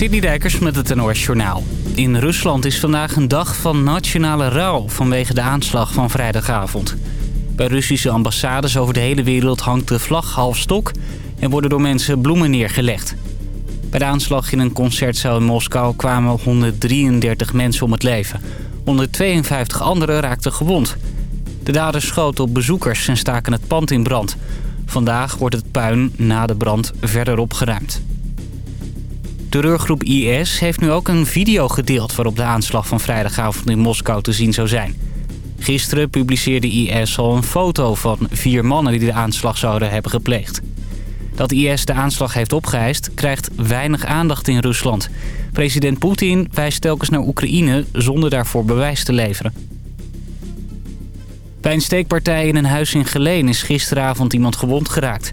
Sidney Dijkers met het NOS Journaal. In Rusland is vandaag een dag van nationale rouw vanwege de aanslag van vrijdagavond. Bij Russische ambassades over de hele wereld hangt de vlag half stok... en worden door mensen bloemen neergelegd. Bij de aanslag in een concertzaal in Moskou kwamen 133 mensen om het leven. 152 anderen raakten gewond. De daders schoten op bezoekers en staken het pand in brand. Vandaag wordt het puin na de brand verder opgeruimd. Terreurgroep IS heeft nu ook een video gedeeld... waarop de aanslag van vrijdagavond in Moskou te zien zou zijn. Gisteren publiceerde IS al een foto van vier mannen... die de aanslag zouden hebben gepleegd. Dat IS de aanslag heeft opgeëist krijgt weinig aandacht in Rusland. President Poetin wijst telkens naar Oekraïne zonder daarvoor bewijs te leveren. Bij een steekpartij in een huis in Geleen is gisteravond iemand gewond geraakt.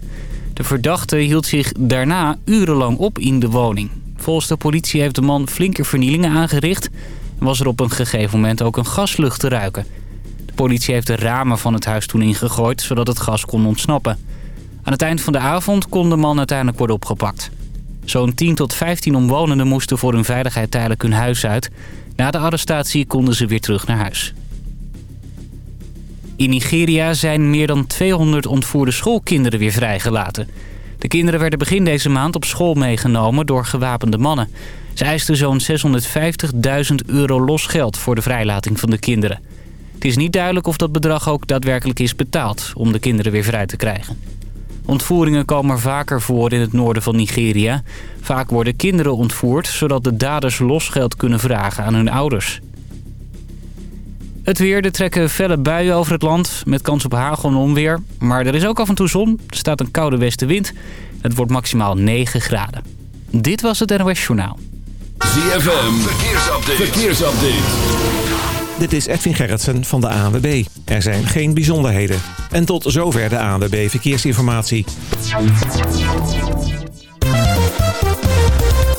De verdachte hield zich daarna urenlang op in de woning. Volgens de politie heeft de man flinke vernielingen aangericht... en was er op een gegeven moment ook een gaslucht te ruiken. De politie heeft de ramen van het huis toen ingegooid... zodat het gas kon ontsnappen. Aan het eind van de avond kon de man uiteindelijk worden opgepakt. Zo'n 10 tot 15 omwonenden moesten voor hun veiligheid tijdelijk hun huis uit. Na de arrestatie konden ze weer terug naar huis. In Nigeria zijn meer dan 200 ontvoerde schoolkinderen weer vrijgelaten. De kinderen werden begin deze maand op school meegenomen door gewapende mannen. Ze eisten zo'n 650.000 euro losgeld voor de vrijlating van de kinderen. Het is niet duidelijk of dat bedrag ook daadwerkelijk is betaald om de kinderen weer vrij te krijgen. Ontvoeringen komen vaker voor in het noorden van Nigeria. Vaak worden kinderen ontvoerd zodat de daders losgeld kunnen vragen aan hun ouders. Het weer, er trekken felle buien over het land met kans op hagel en onweer. Maar er is ook af en toe zon, er staat een koude westenwind. Het wordt maximaal 9 graden. Dit was het NOS Journaal. ZFM, verkeersupdate. verkeersupdate. Dit is Edwin Gerritsen van de ANWB. Er zijn geen bijzonderheden. En tot zover de ANWB Verkeersinformatie.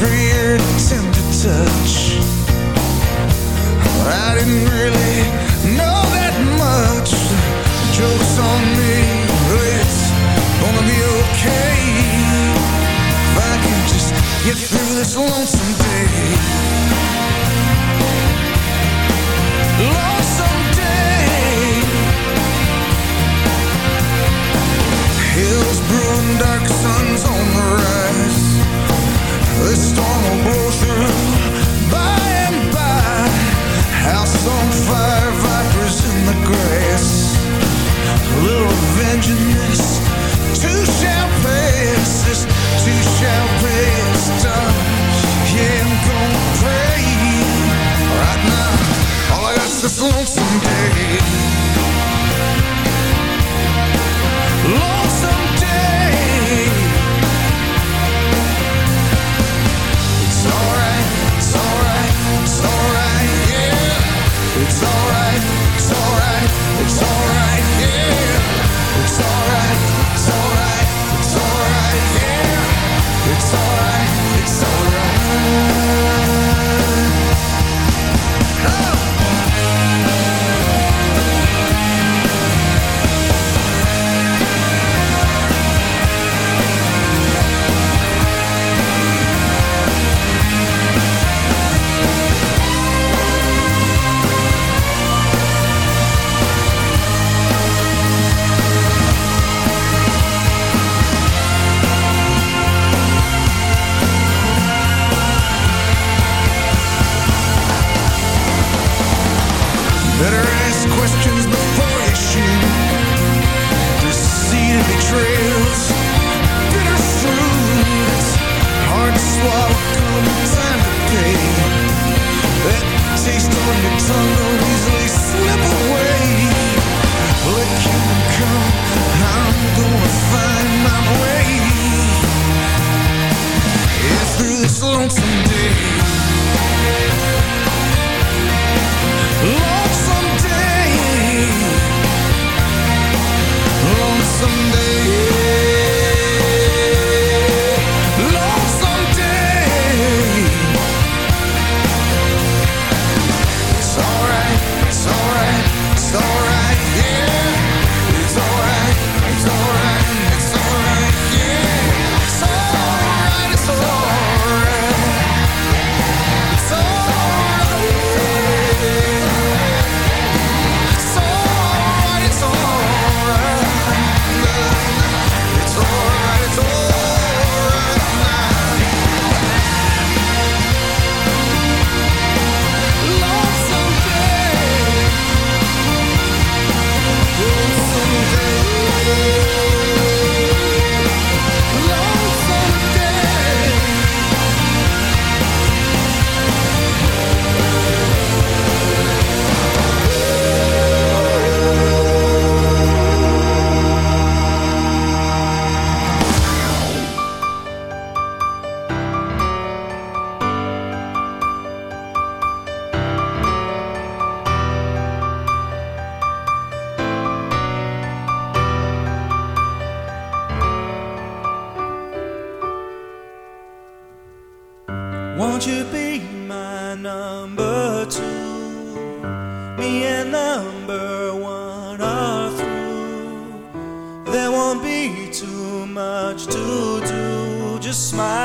Your tender touch. I didn't really know that much. Jokes on me, it's gonna be okay. If I can just get through this lonesome day. fire vipers in the grass. A little vengeance Two shall This two shall Done. Yeah, I'm gonna pray Right now. All I got's this lonesome day. so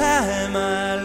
time I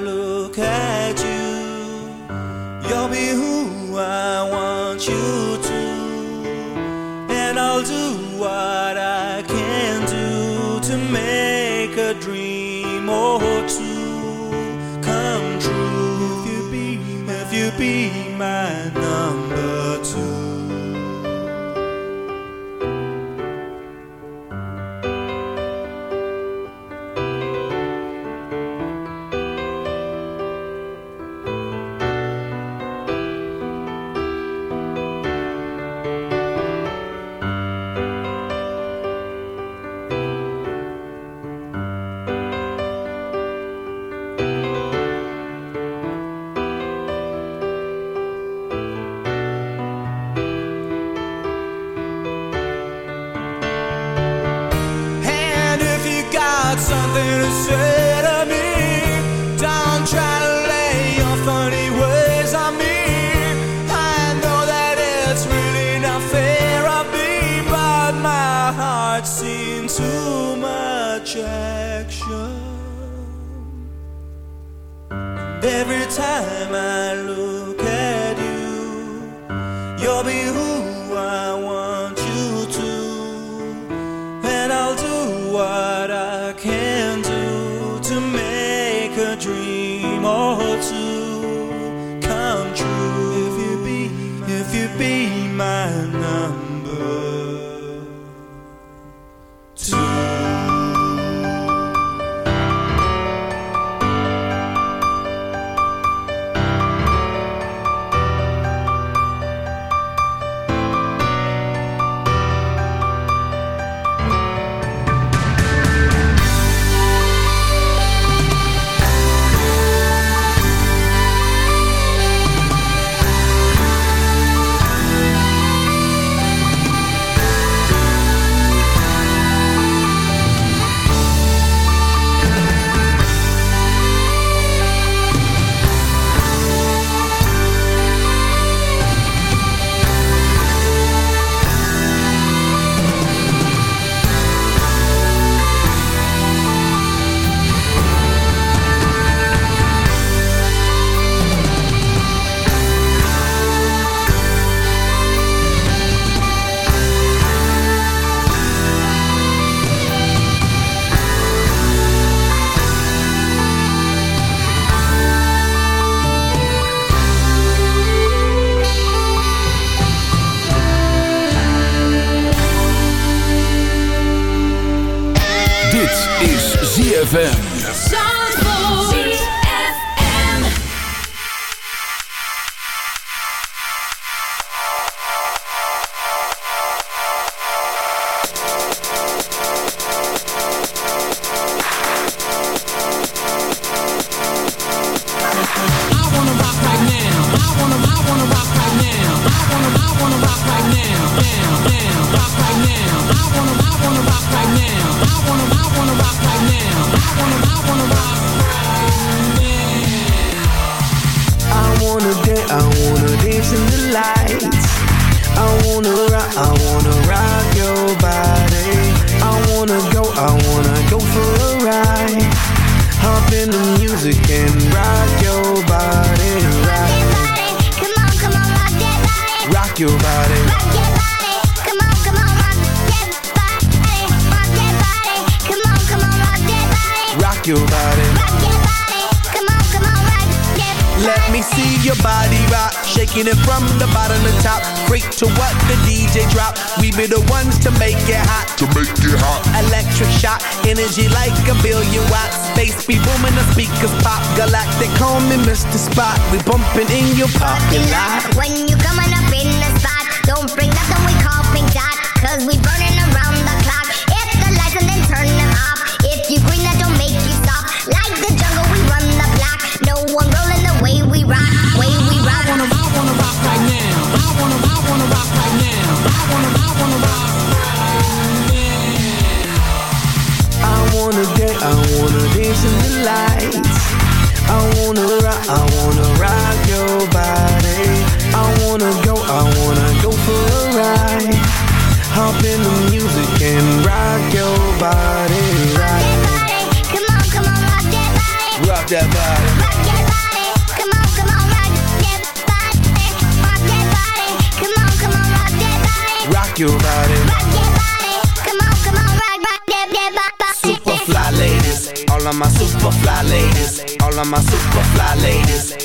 I'd seen too much action. And every time I look at you, you're behooved. can rock your body right. Come on, come on, rock that body. Rock that body. Rock that body. Come on, come on, rock that body. Rock that body. Come on, come on, rock that body. Rock your body. Rock that body. Come on, come on, rock, rock that, that body. Super fly ladies. All of my super fly ladies. All of my super fly ladies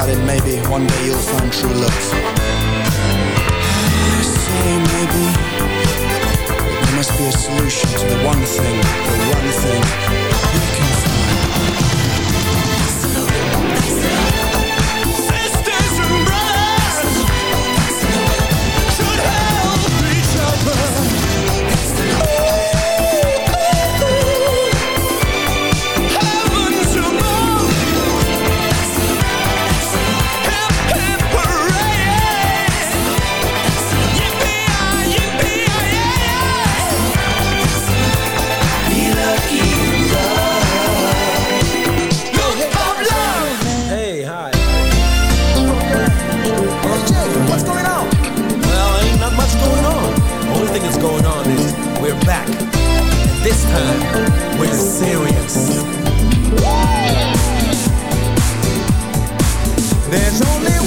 heart maybe one day you'll find true love. I Say maybe there must be a solution to the one thing, the one thing you can This time, we're serious. There's only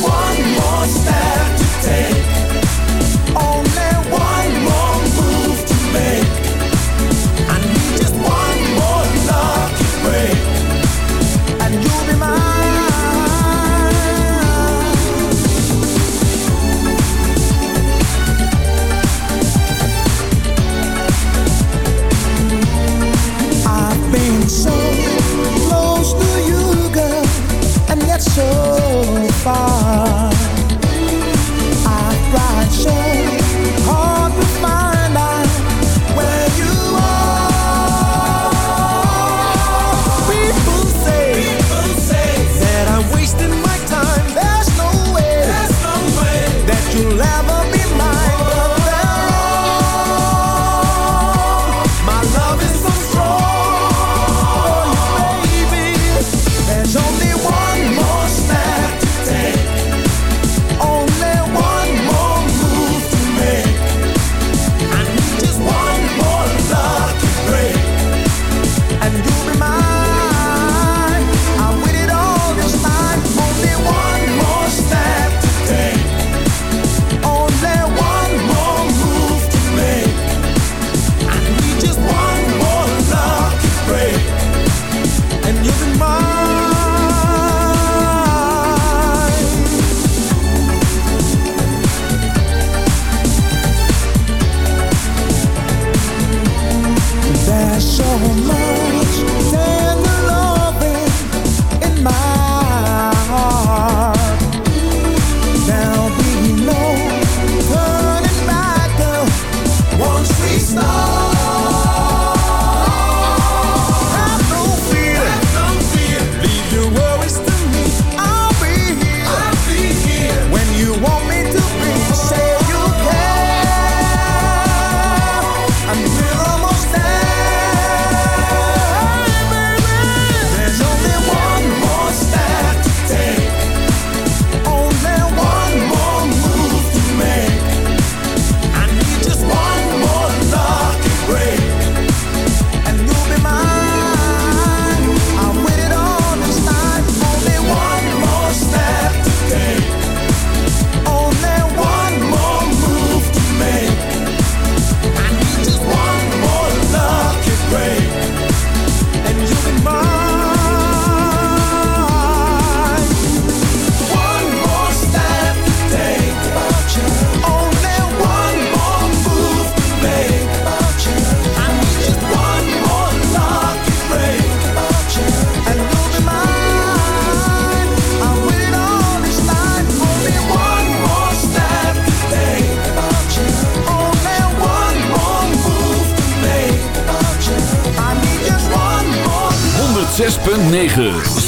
9.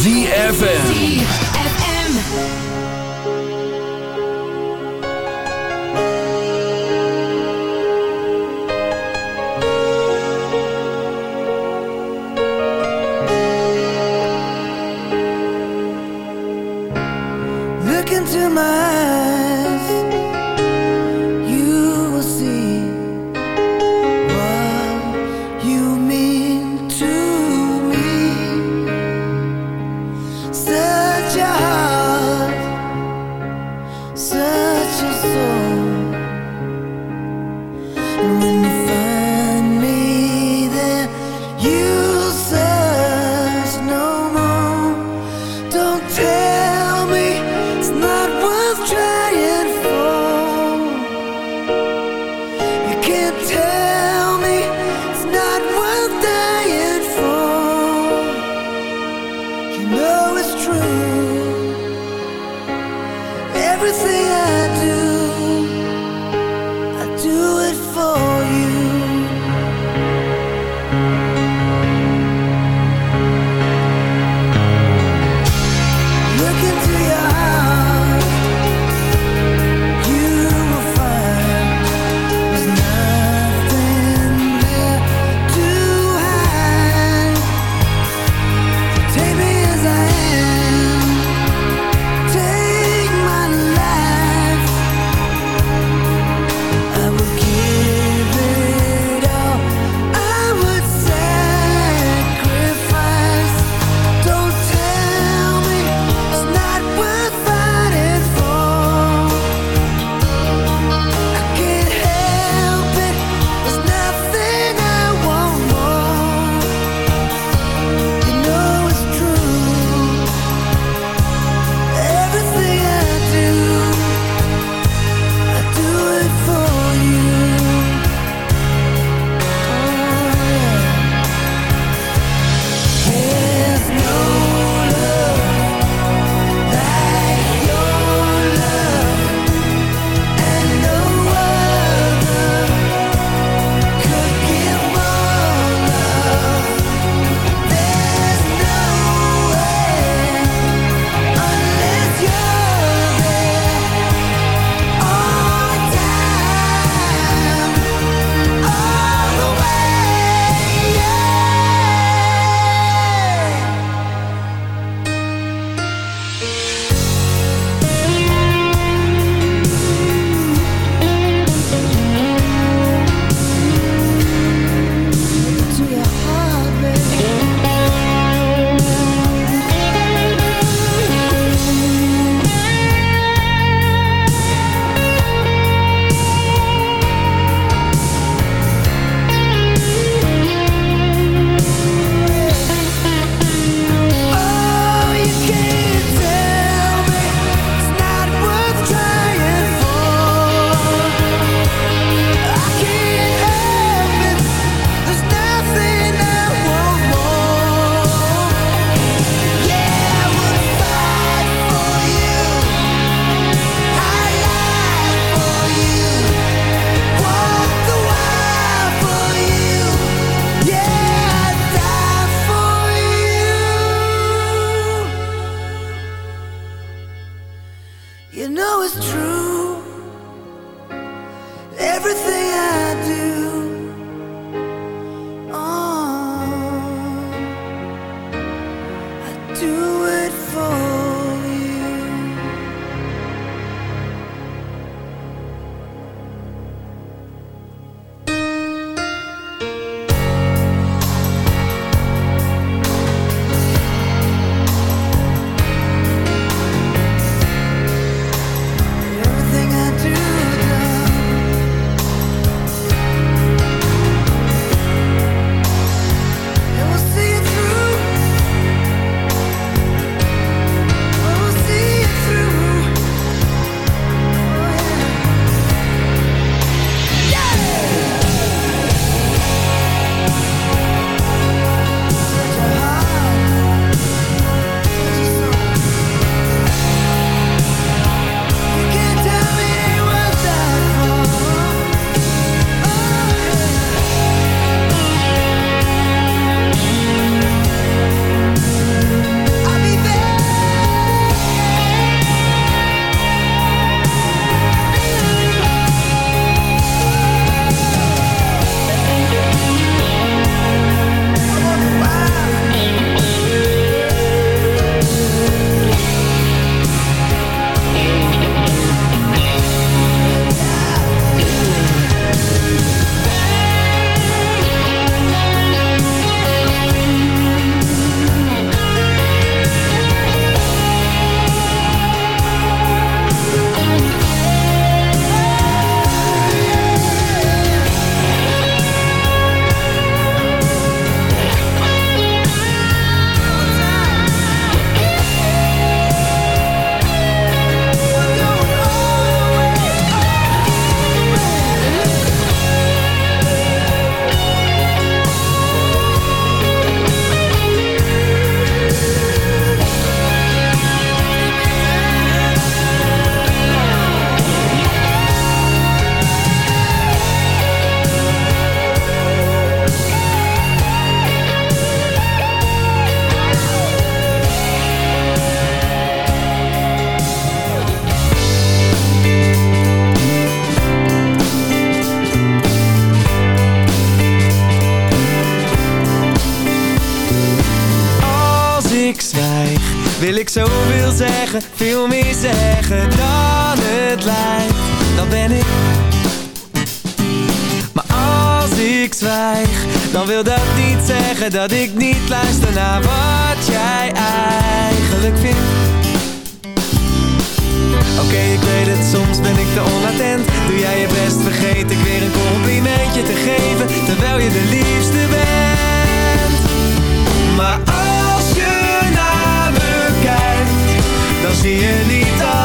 念你的。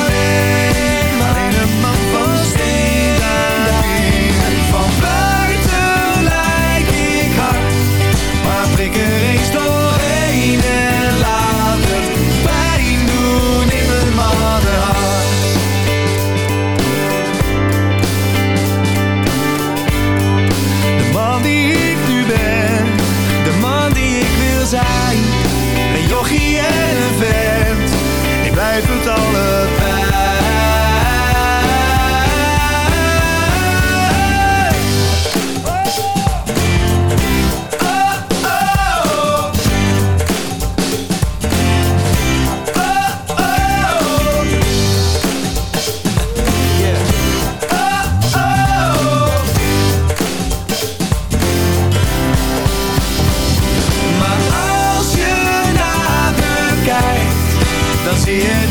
the